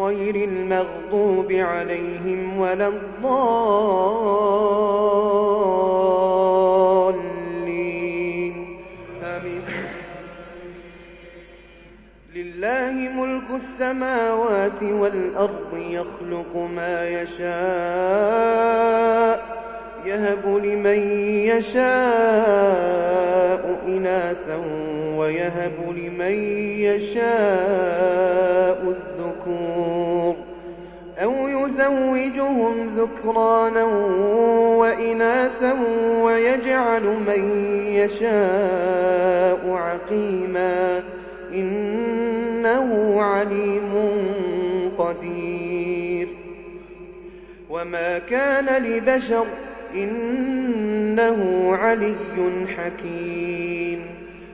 غير المغضوب عليهم ولا الضالين. آمين. لله ملك السماوات والأرض يخلق ما يشاء يهب لمن يشاء إناثا ويهب لمن يشاء الذكور أو يزوجهم ذكرانا وإناثا ويجعل من يشاء عقيما إنه عليم قدير وما كان لبشر إنه علي حكيم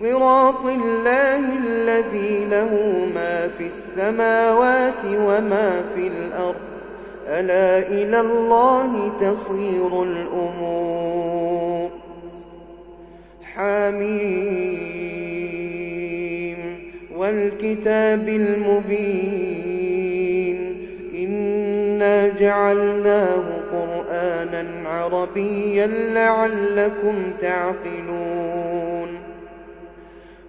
صراط الله الذي له ما في السماوات وما في الأرض. ألا إلى الله تصير الأمور. حميم. والكتاب المبين. إنا جعلناه قرآنا عربيا لعلكم تعقلون.